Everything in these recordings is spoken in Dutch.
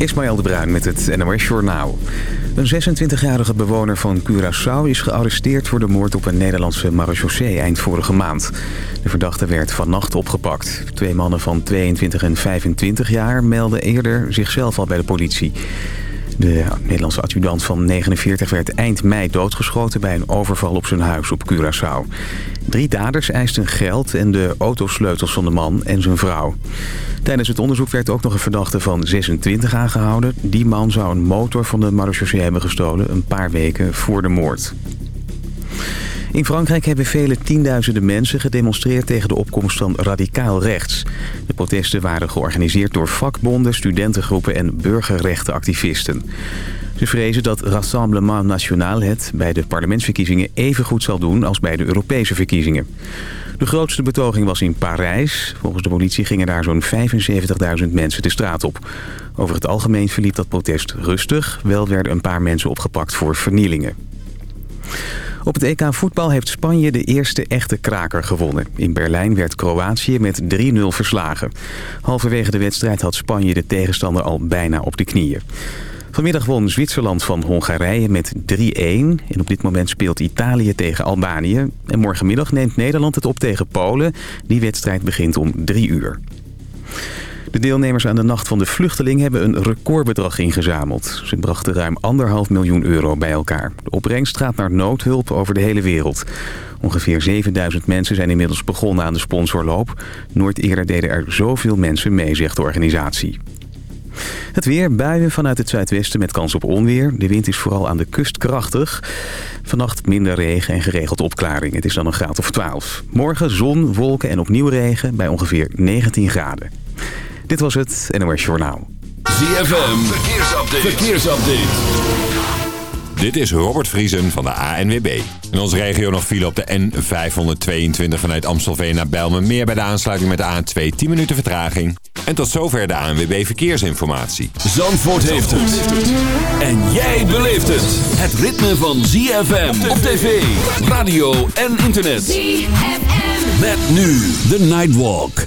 Ismaël de Bruin met het NOS Journaal. Een 26-jarige bewoner van Curaçao is gearresteerd voor de moord op een Nederlandse marechaussee eind vorige maand. De verdachte werd vannacht opgepakt. Twee mannen van 22 en 25 jaar melden eerder zichzelf al bij de politie. De Nederlandse adjudant van 49 werd eind mei doodgeschoten bij een overval op zijn huis op Curaçao. Drie daders eisten geld en de autosleutels van de man en zijn vrouw. Tijdens het onderzoek werd ook nog een verdachte van 26 aangehouden. Die man zou een motor van de marechaussee hebben gestolen een paar weken voor de moord. In Frankrijk hebben vele tienduizenden mensen gedemonstreerd tegen de opkomst van radicaal rechts. De protesten waren georganiseerd door vakbonden, studentengroepen en burgerrechtenactivisten. Ze vrezen dat Rassemblement National het bij de parlementsverkiezingen even goed zal doen als bij de Europese verkiezingen. De grootste betoging was in Parijs. Volgens de politie gingen daar zo'n 75.000 mensen de straat op. Over het algemeen verliep dat protest rustig. Wel werden een paar mensen opgepakt voor vernielingen. Op het EK voetbal heeft Spanje de eerste echte kraker gewonnen. In Berlijn werd Kroatië met 3-0 verslagen. Halverwege de wedstrijd had Spanje de tegenstander al bijna op de knieën. Vanmiddag won Zwitserland van Hongarije met 3-1. En op dit moment speelt Italië tegen Albanië. En morgenmiddag neemt Nederland het op tegen Polen. Die wedstrijd begint om 3 uur. De deelnemers aan de Nacht van de Vluchteling hebben een recordbedrag ingezameld. Ze brachten ruim anderhalf miljoen euro bij elkaar. De opbrengst gaat naar noodhulp over de hele wereld. Ongeveer 7000 mensen zijn inmiddels begonnen aan de sponsorloop. Nooit eerder deden er zoveel mensen mee, zegt de organisatie. Het weer, buien vanuit het zuidwesten met kans op onweer. De wind is vooral aan de kust krachtig. Vannacht minder regen en geregeld opklaring. Het is dan een graad of 12. Morgen zon, wolken en opnieuw regen bij ongeveer 19 graden. Dit was het NOS Journaal. ZFM, verkeersupdate. verkeersupdate. Dit is Robert Vriesen van de ANWB. In onze regio nog file op de N522 vanuit Amstelveen naar Bijlmermeer... bij de aansluiting met de A2 10 minuten vertraging. En tot zover de ANWB Verkeersinformatie. Zandvoort heeft het. En jij beleeft het. Het ritme van ZFM op tv, radio en internet. ZFM. Met nu de Nightwalk.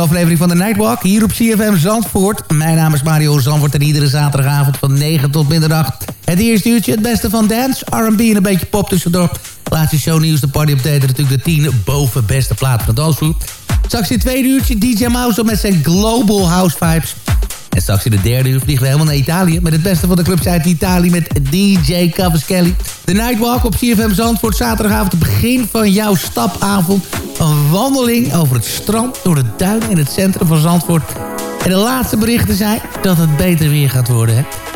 Aflevering van de Nightwalk. Hier op CFM Zandvoort. Mijn naam is Mario Zandvoort en iedere zaterdagavond van 9 tot middernacht. Het eerste uurtje, het beste van dance, R&B en een beetje pop tussendoor. Laatste shownieuws, de party update natuurlijk de 10 boven beste plaat van dansvloer. Straks in het tweede uurtje DJ Mouse met zijn Global House Vibes. En straks in de derde uur vliegen we helemaal naar Italië... met het beste van de clubs uit Italië met DJ Cavaschelli. De Nightwalk op CFM Zandvoort. Zaterdagavond het begin van jouw stapavond. Een wandeling over het strand, door de duinen in het centrum van Zandvoort. En de laatste berichten zijn dat het beter weer gaat worden. Hè?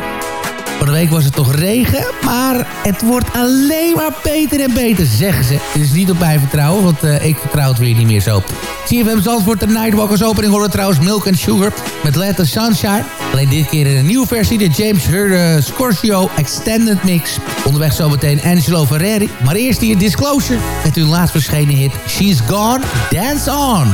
Van de week was het toch regen, maar het wordt alleen maar beter en beter, zeggen ze. Is niet op mij vertrouwen, want uh, ik vertrouw het weer niet meer zo. CFM Zandvoort, de Nightwalkers opening horen trouwens Milk and Sugar met Let the Sunshine. Alleen dit keer in een nieuwe versie, de James Hurd Scorpio Extended Mix. Onderweg zometeen Angelo Ferreri. Maar eerst hier Disclosure met hun laatst verschenen hit She's Gone, Dance On.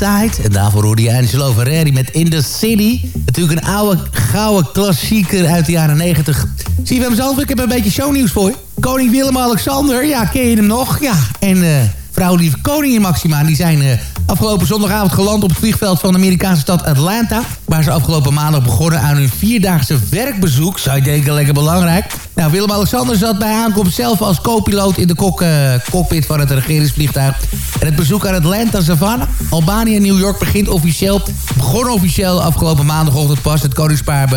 En daarvoor hoorde je Angelo Ferreri met In The City. Natuurlijk een oude, gouden klassieker uit de jaren 90. Zie je hem zelf? Ik heb een beetje shownieuws voor je. Koning Willem-Alexander, ja, ken je hem nog? Ja, en uh, vrouw lieve koningin Maxima, die zijn... Uh, afgelopen zondagavond geland op het vliegveld van de Amerikaanse stad Atlanta. Waar ze afgelopen maandag begonnen aan hun vierdaagse werkbezoek. Zou je denken, lekker belangrijk. Nou, Willem-Alexander zat bij aankomst zelf als co-piloot in de kok, uh, cockpit van het regeringsvliegtuig. En het bezoek aan Atlanta, Savannah, Albanië en New York begint officieel. Begon officieel afgelopen maandagochtend pas. Het koningspaar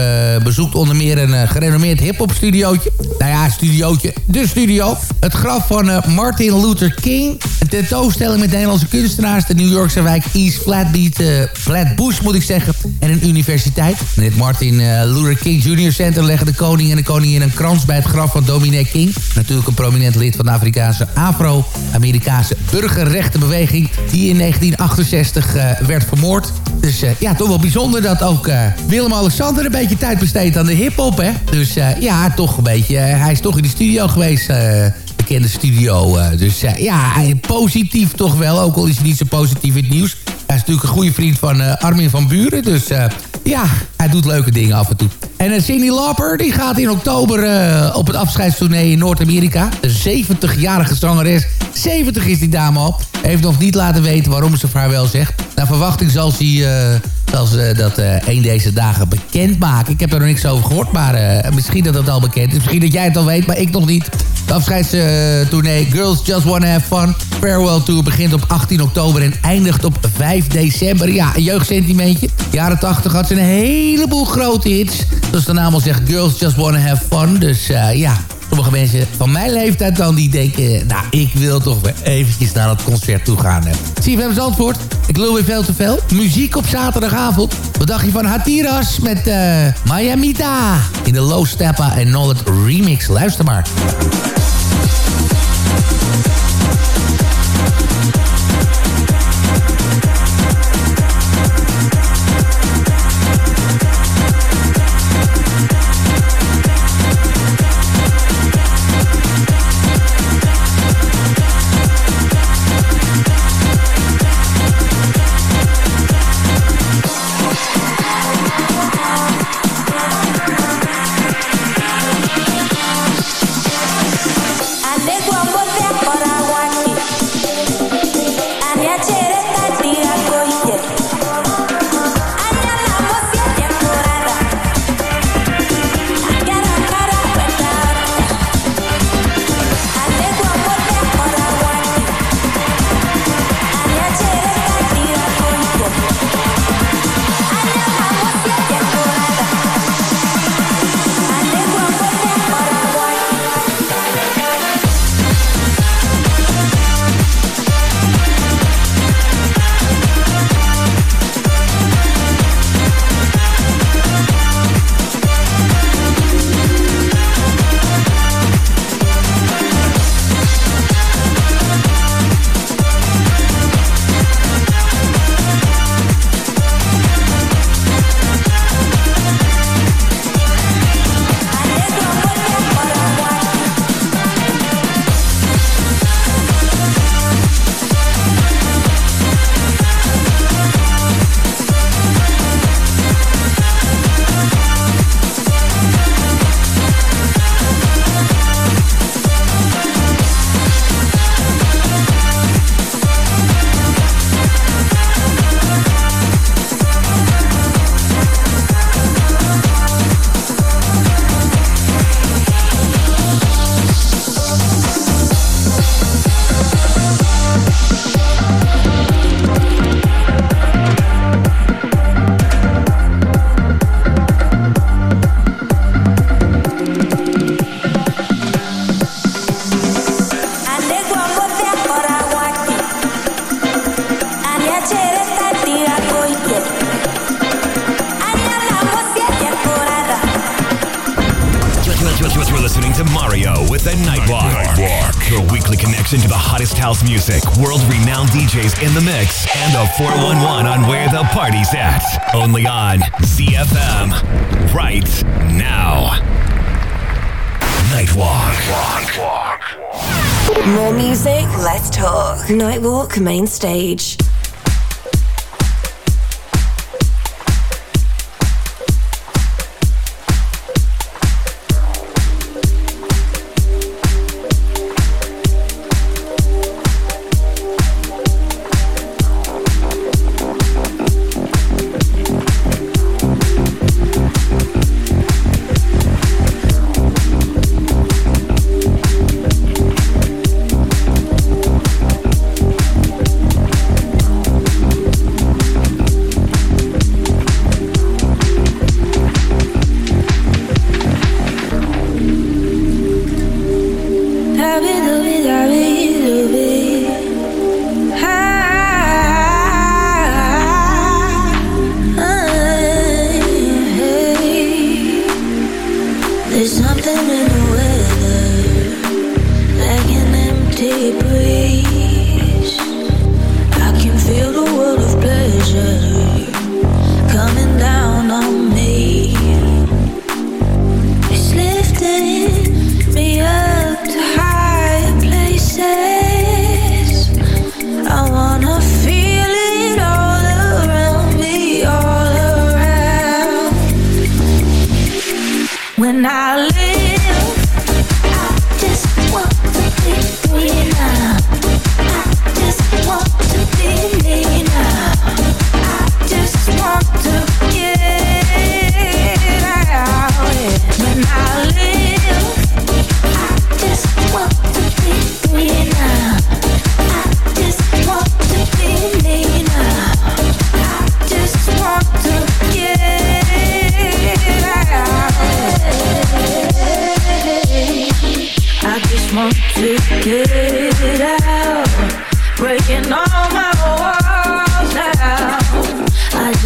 bezoekt onder meer een uh, gerenommeerd hip-hop studiootje. Nou ja, studiootje, de studio. Het graf van uh, Martin Luther King. Een tentoonstelling met Nederlandse kunstenaars. De New Yorkse wijk East Flatbeat, Flatbush moet ik zeggen. En een universiteit. In het Martin Luther King Jr. Center leggen de koning en de koningin een krans bij het graf van Dominic King. Natuurlijk een prominent lid van de Afrikaanse Afro-Amerikaanse burgerrechtenbeweging... die in 1968 uh, eh, werd vermoord. Dus uh, ja, toch wel bijzonder dat ook Willem-Alexander een beetje tijd besteedt aan de hiphop, hè? Dus ja, toch een beetje... hij is toch in de studio geweest bekende studio. dus ja, positief toch wel. Ook al is het niet zo positief in het nieuws. Natuurlijk een goede vriend van Armin van Buren. Dus ja, hij doet leuke dingen af en toe. En uh, Cindy Lauper die gaat in oktober op het afscheidstournee in Noord-Amerika. De 70-jarige zangeres. 70 is die dame al. Heeft nog niet laten weten waarom ze vaarwel zegt. Naar verwachting zal ze, ze dat een deze dagen bekendmaken. Ik heb er nog niks over gehoord, maar misschien dat het al bekend is. Misschien dat jij het al weet, maar ik nog niet. De afscheidstournee Girls Just Wanna Have Fun. Farewell Tour begint op 18 oktober en eindigt op 5 december. Ja, een jeugdsentimentje. Jaren 80 had ze een heleboel grote hits. Zoals de naam al zegt, Girls Just Wanna Have Fun. Dus uh, ja, sommige mensen van mijn leeftijd dan die denken... nou, ik wil toch weer eventjes naar dat concert toe gaan. CFM Zandvoort, ik lul weer veel te veel. Muziek op zaterdagavond. Wat dacht je van Hatiras met uh, Miamita? In de Low Steppa en Knowledge remix. Luister maar. Main stage.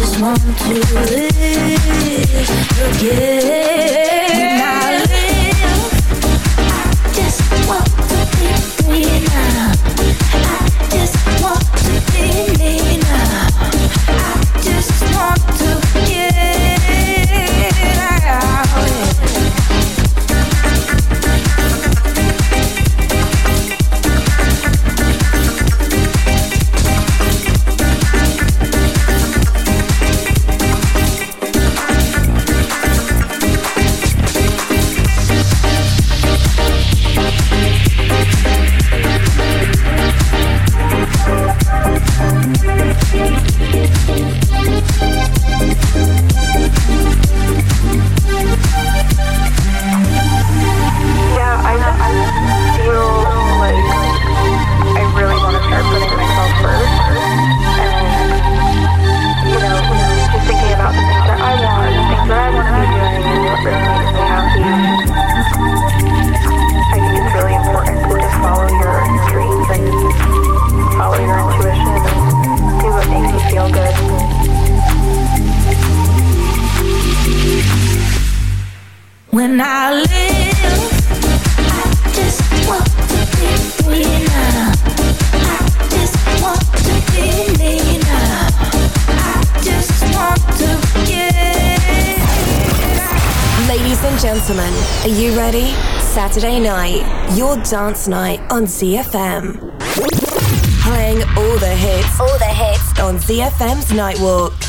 just want to live again. I live, I just want to be now. I just want to be me. Dance Night on ZFM. Playing all the hits, all the hits on ZFM's Nightwalk.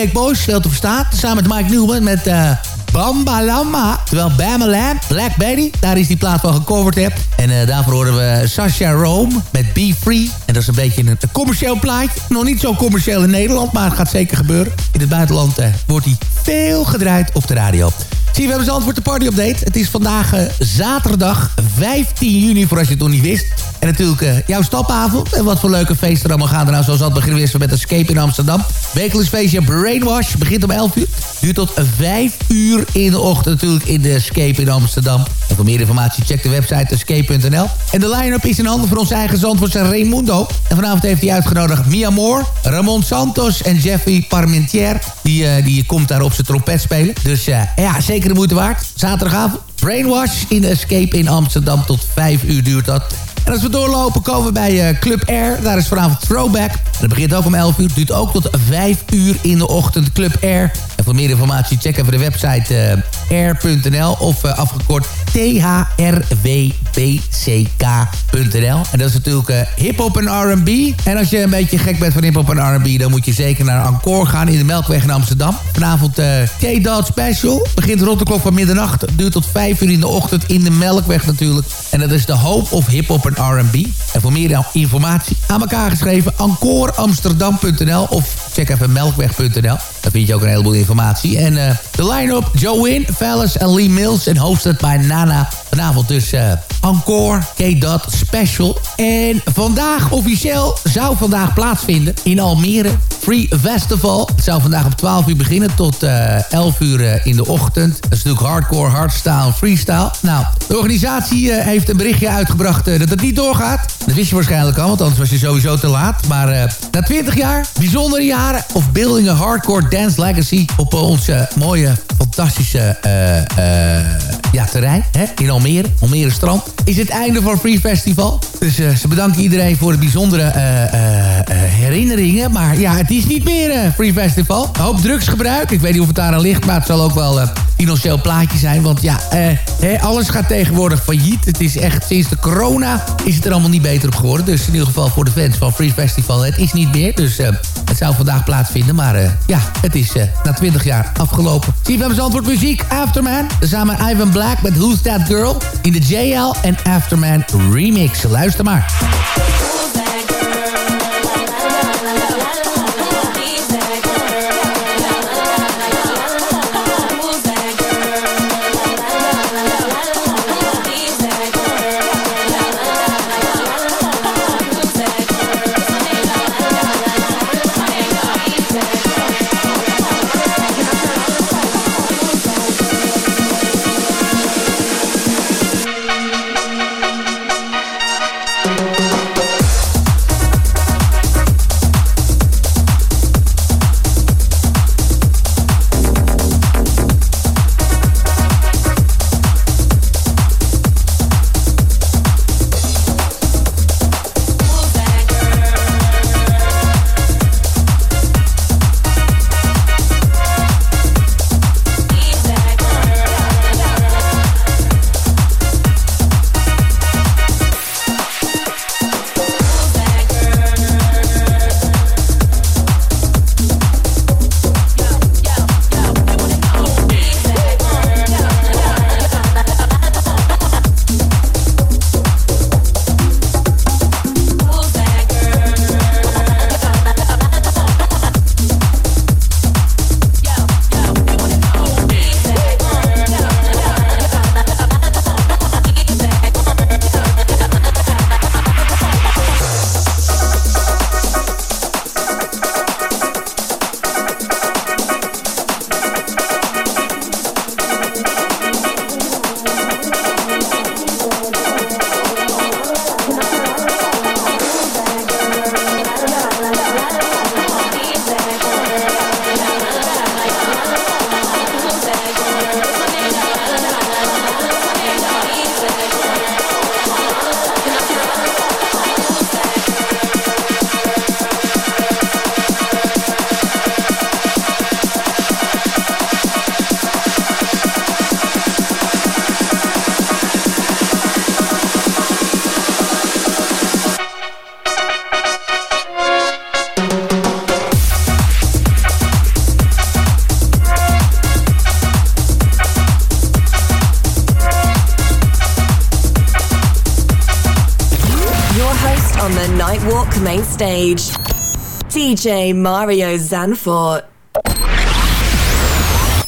Cheesecake Boys, veel te verstaan. Samen met Mike Newman met uh, Bamba Lama. Terwijl Bama Lamb, Black Betty, daar is die plaat van gecoverd. Heb. En uh, daarvoor horen we Sasha Rome met Be Free. En dat is een beetje een, commercieel plaatje. Nog niet zo commercieel in Nederland, maar het gaat zeker gebeuren. In het buitenland uh, wordt hij veel gedraaid op de radio. Zie we hebben antwoord de party update. Het is vandaag zaterdag 15 juni, voor als je het nog niet wist. En natuurlijk uh, jouw stapavond. En wat voor leuke feesten er allemaal gaan er nou. Zoals dat beginnen we met Escape in Amsterdam. Wekelijks feestje Brainwash. Begint om 11 uur. Duurt tot 5 uur in de ochtend natuurlijk in de Escape in Amsterdam. En voor meer informatie check de website escape.nl. En de line-up is in handen van onze eigen zandvoortse Raimundo. En vanavond heeft hij uitgenodigd Mia Moore, Ramon Santos en Jeffrey Parmentier. Die, uh, die komt daar op zijn trompet spelen. Dus ja, zeker de moeite waard. Zaterdagavond, Brainwash in Escape in Amsterdam. Tot 5 uur duurt dat. En als we doorlopen komen we bij uh, Club Air. Daar is vanavond Throwback. En dat begint ook om 11 uur. Duurt ook tot 5 uur in de ochtend. Club Air. Voor meer informatie check even de website uh, air.nl of uh, afgekort thrwbck.nl. En dat is natuurlijk uh, hip-hop en RB. En als je een beetje gek bent van hip-hop en RB, dan moet je zeker naar Encore gaan in de Melkweg in Amsterdam. Vanavond K-Dot Special. Begint rond de klok van middernacht. Duurt tot 5 uur in de ochtend in de Melkweg natuurlijk. En dat is de Hope of Hip-hop en RB. En voor meer informatie aan elkaar geschreven encoreamsterdam.nl of check even melkweg.nl. Daar vind je ook een heleboel informatie. En uh, de line-up, Joe Win, Fellas en Lee Mills en hosted bij Nana. Vanavond dus uh, Encore, K-Dot Special. En vandaag officieel zou vandaag plaatsvinden in Almere. Free Festival. Het zou vandaag om 12 uur beginnen tot uh, 11 uur in de ochtend. Dat is natuurlijk hardcore, hardstyle, freestyle. Nou, de organisatie heeft een berichtje uitgebracht dat het niet doorgaat. Dat wist je waarschijnlijk al, want anders was je sowieso te laat. Maar na 20 jaar, bijzondere jaren of building a hardcore dance legacy op onze mooie, fantastische ja, terrein hè, in Almere, Almere Strand, is het einde van Free Festival. Dus uh, ze bedanken iedereen voor de bijzondere uh, uh, herinneringen. Maar ja, het is niet meer Free Festival. Een hoop drugsgebruik. Ik weet niet of het daar aan ligt, maar het zal ook wel financieel plaatje zijn. Want ja, alles gaat tegenwoordig failliet. Het is echt, sinds de corona is het er allemaal niet beter op geworden. Dus in ieder geval voor de fans van Free Festival, het is niet meer. Dus het zou vandaag plaatsvinden. Maar ja, het is na 20 jaar afgelopen. Van antwoord muziek, Afterman. Samen Ivan Black met Who's That Girl in de JL en Afterman remix. Luister maar. DJ Mario Zanfort.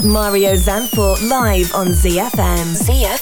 Mario Zanfort live on ZFM. ZFM.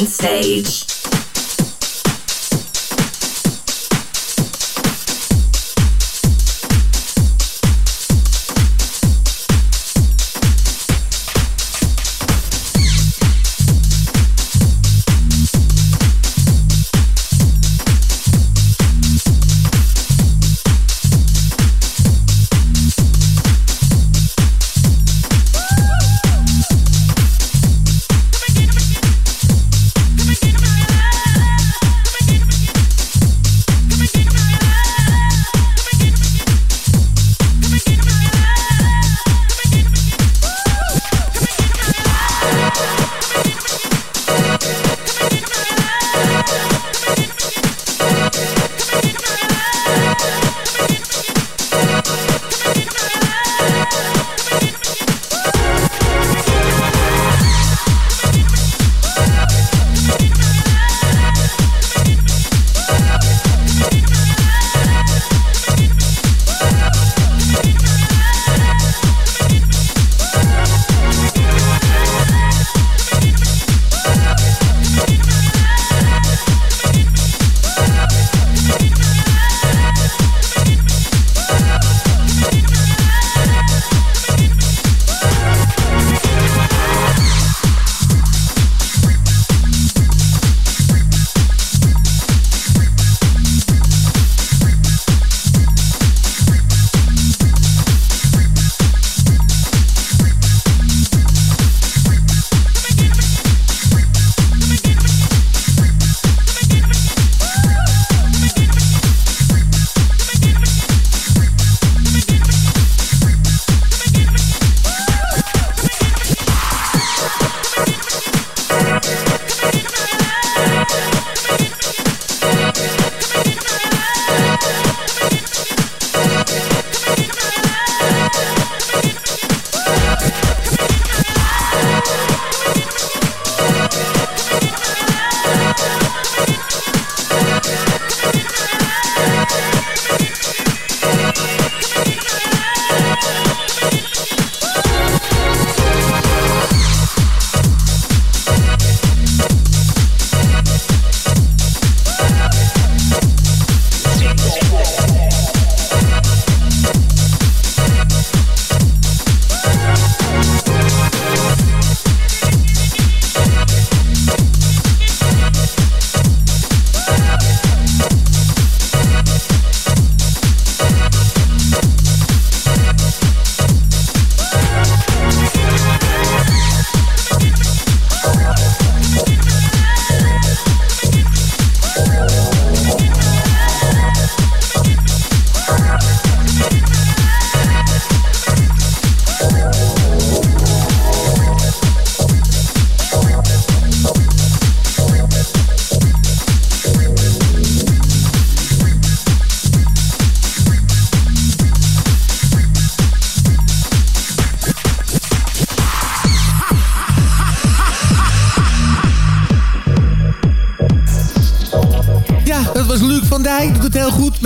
Mind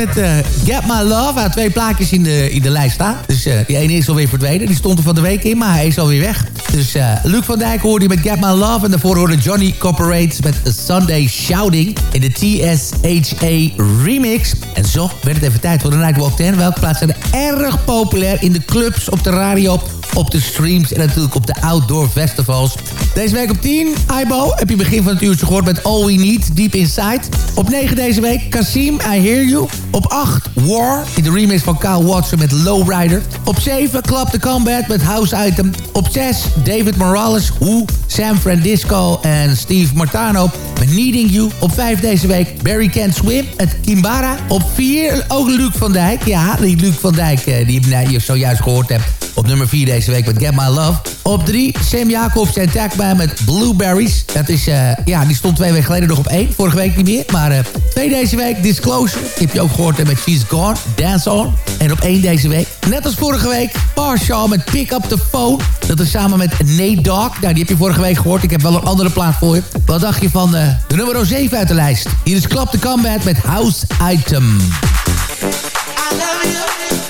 met uh, Get My Love. Hij had twee plaatjes in de, in de lijst staan. Dus uh, die ene is alweer verdwenen. Die stond er van de week in, maar hij is alweer weg. Dus uh, Luc van Dijk hoorde je met Get My Love. En daarvoor hoorde Johnny Corporates met Sunday Shouting in de TSHA remix. En zo werd het even tijd voor de Nightwalk 10. Welke plaatsen zijn erg populair in de clubs, op de radio, op de streams en natuurlijk op de outdoor festivals. Deze week op 10, Ibo, heb je begin van het uurtje gehoord met All We Need, Deep Inside. Op 9 deze week, Kasim, I Hear You. Op 8, War, in de remix van Kyle Watson met Lowrider. Op 7, Club the Combat met House Item. Op 6, David Morales, Who, San Francisco en Steve Martano met Needing You. Op 5 deze week, Barry Can't Swim met Kimbara. Op 4, ook Luc van Dijk. Ja, die Luc van Dijk eh, die je zojuist gehoord hebt. Op nummer 4 deze week met Get My Love. Op 3, Sam Jacobs en Tagman met Blueberries. Dat is, uh, ja, die stond twee weken geleden nog op 1. Vorige week niet meer. Maar uh, twee deze week, Disclosure. Heb je ook gehoord met She's Gone, Dance On. En op 1 deze week, net als vorige week, Parshaw met Pick Up The Phone. Dat is samen met Nate Dogg. Nou, die heb je vorige week gehoord. Ik heb wel een andere plaat voor je. Wat dacht je van uh, de nummer 7 uit de lijst? Hier is Klap de Combat met House Item. I love you.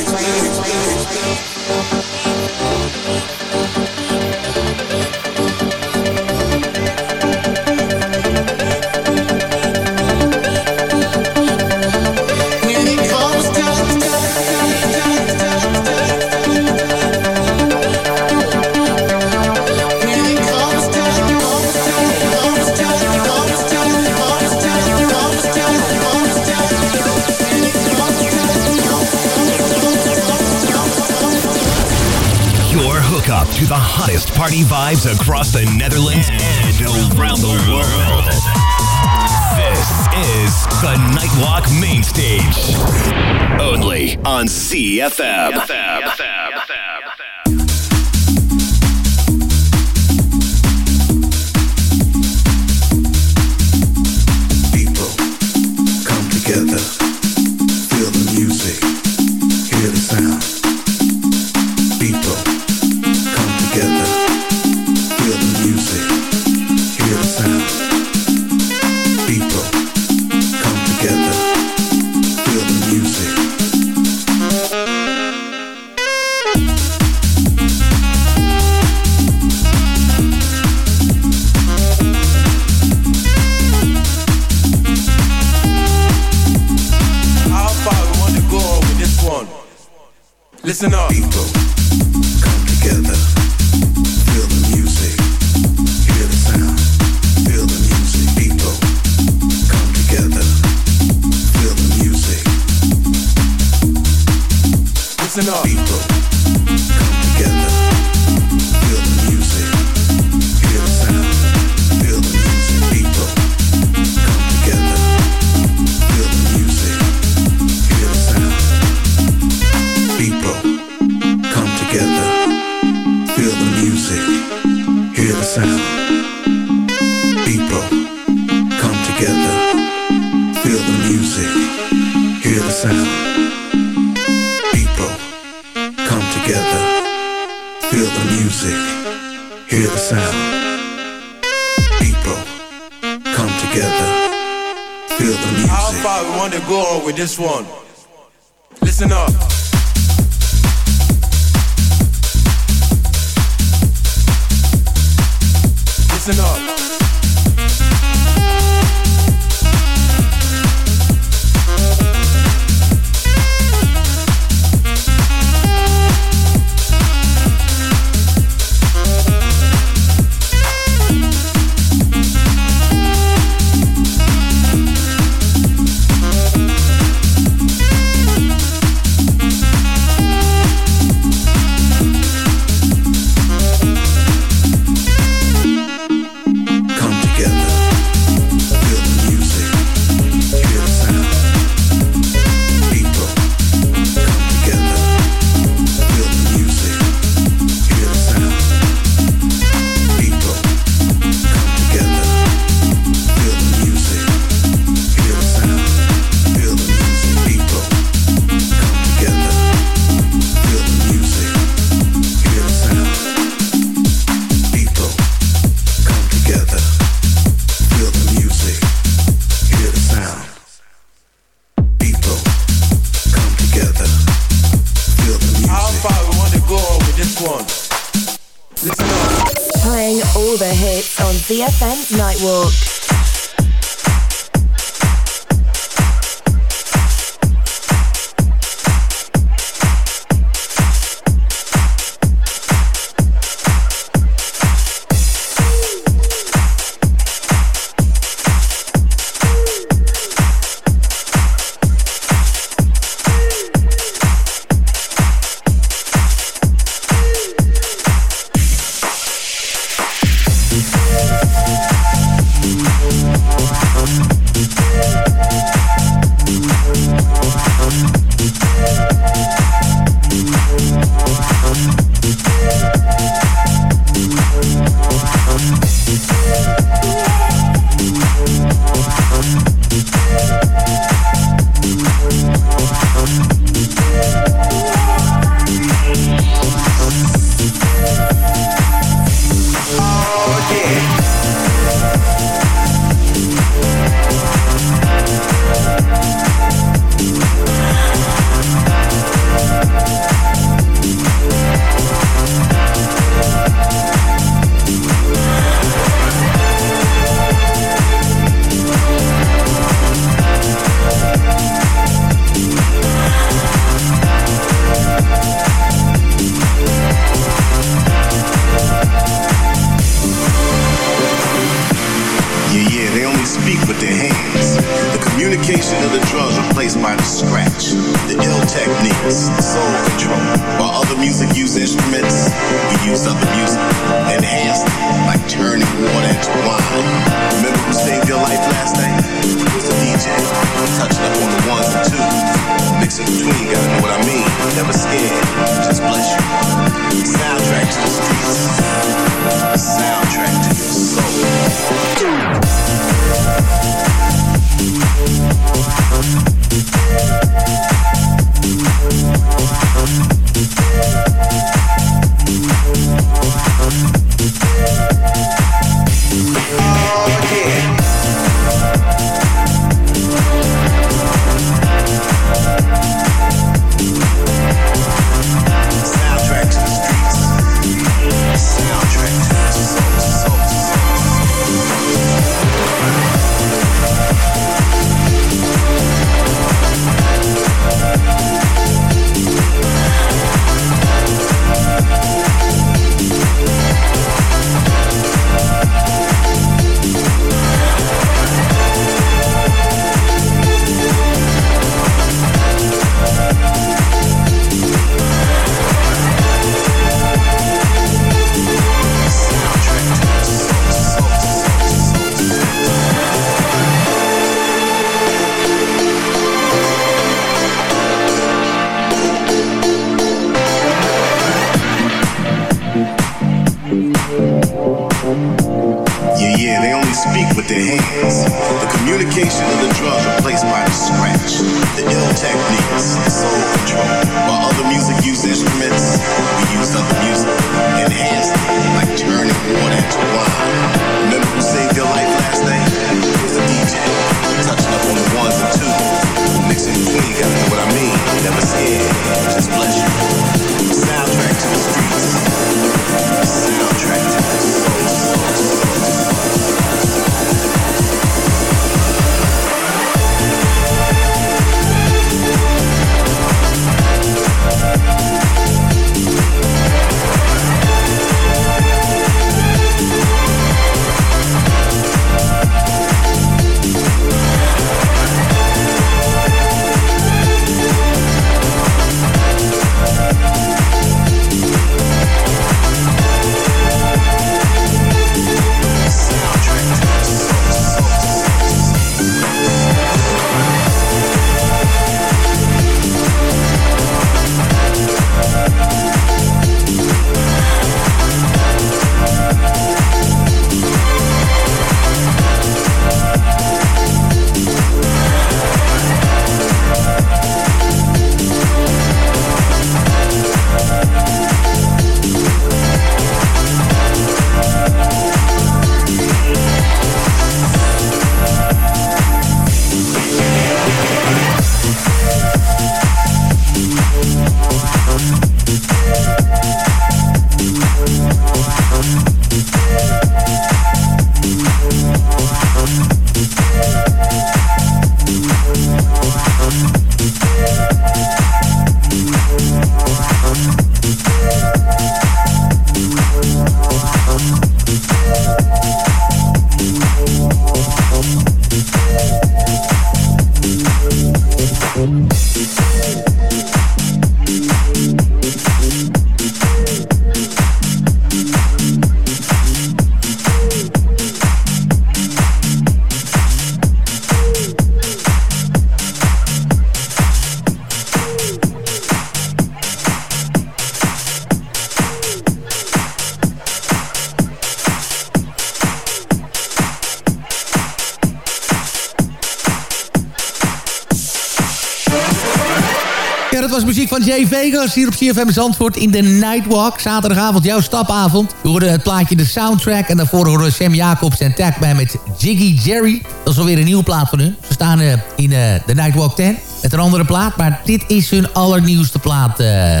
Vegas hier op CFM Zandvoort in de Nightwalk. Zaterdagavond jouw stapavond. We hoorden het plaatje de soundtrack. En daarvoor horen Sam Jacobs en Tag bij met Jiggy Jerry. Dat is alweer een nieuwe plaat van hun. Ze staan uh, in uh, de Nightwalk 10 met een andere plaat. Maar dit is hun allernieuwste plaat. Uh,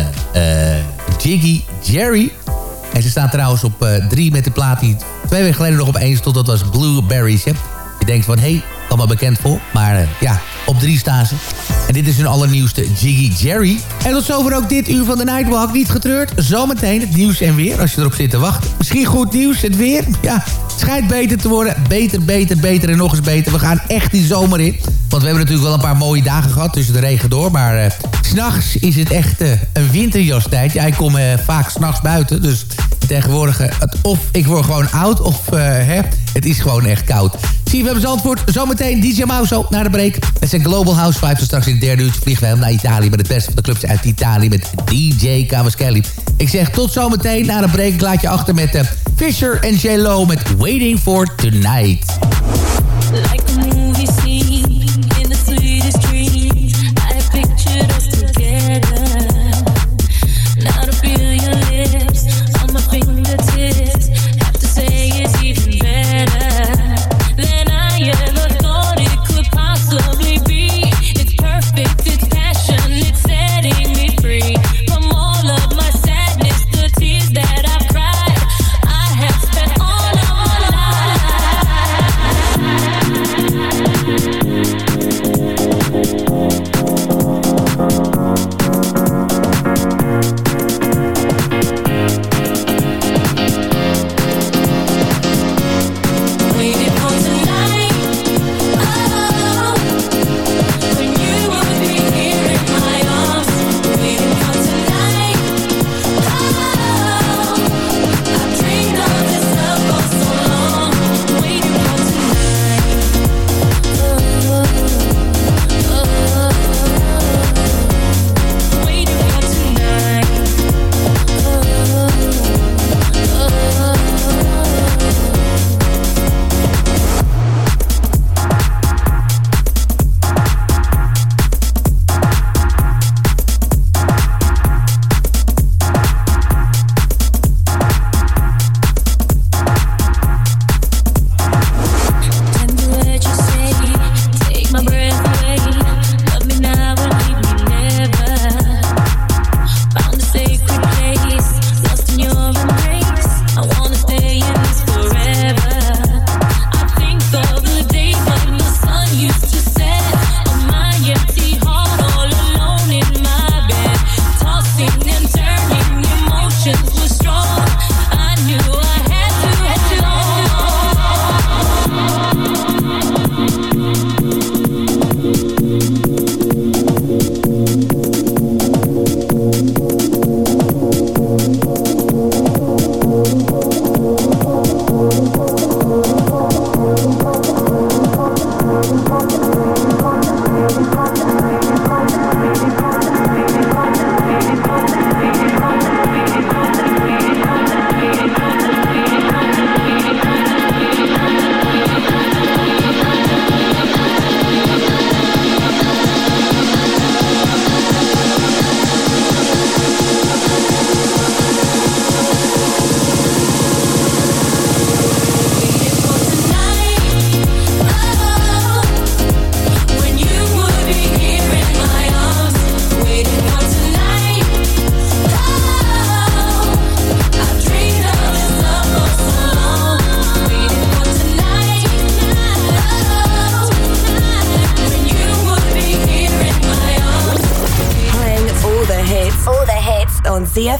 Jiggy Jerry. En ze staan trouwens op 3 met de plaat die twee weken geleden nog op 1 stond. Dat was Blueberries. Je denkt van, hé, hey, wel bekend voor. Maar ja, op 3 staan. En dit is hun allernieuwste Jiggy Jerry. En tot zover ook dit uur van de Nightwalk. Niet getreurd, zometeen het nieuws en weer als je erop zit te wachten. Misschien goed nieuws, het weer. Ja, het schijnt beter te worden. Beter, beter, beter en nog eens beter. We gaan echt die zomer in. Want we hebben natuurlijk wel een paar mooie dagen gehad tussen de regen door. Maar uh, s'nachts is het echt uh, een winterjastijd. Ja, ik kom uh, vaak s'nachts buiten. Dus tegenwoordig, het, of ik word gewoon oud, of hè, het is gewoon echt koud. Zie hebben antwoord. Zometeen DJ Mauso naar de break. Met zijn Global House Vibes. Straks in het derde uurtje vliegen wij naar Italië... met het beste van de clubs uit Italië met DJ Cavaschelli. Ik zeg tot zometeen naar de break. Ik laat je achter met uh, Fisher en J-Lo met Waiting for Tonight.